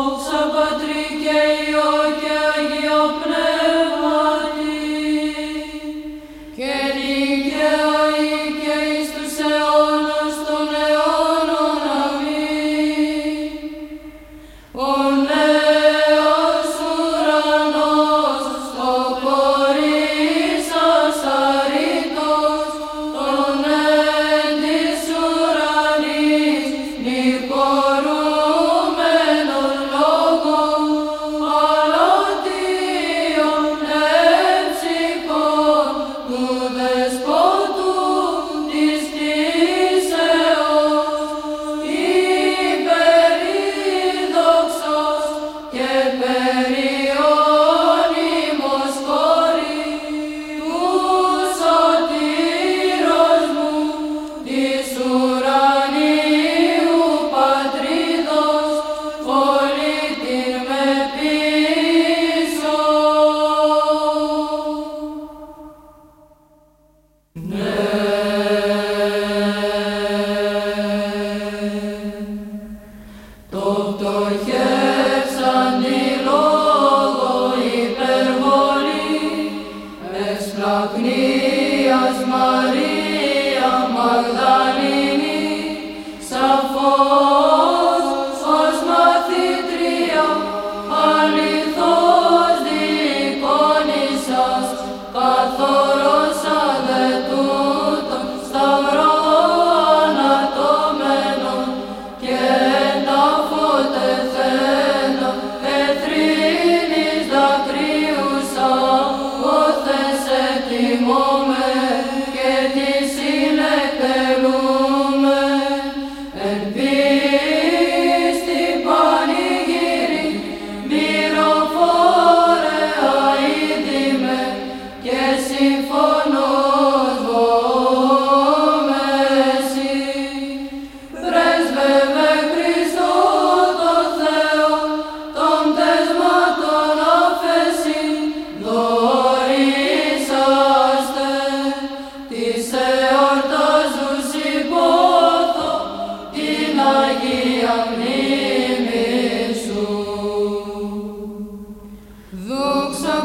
Солнце под реке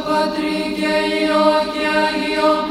Πατρί και Υιό και Αγιό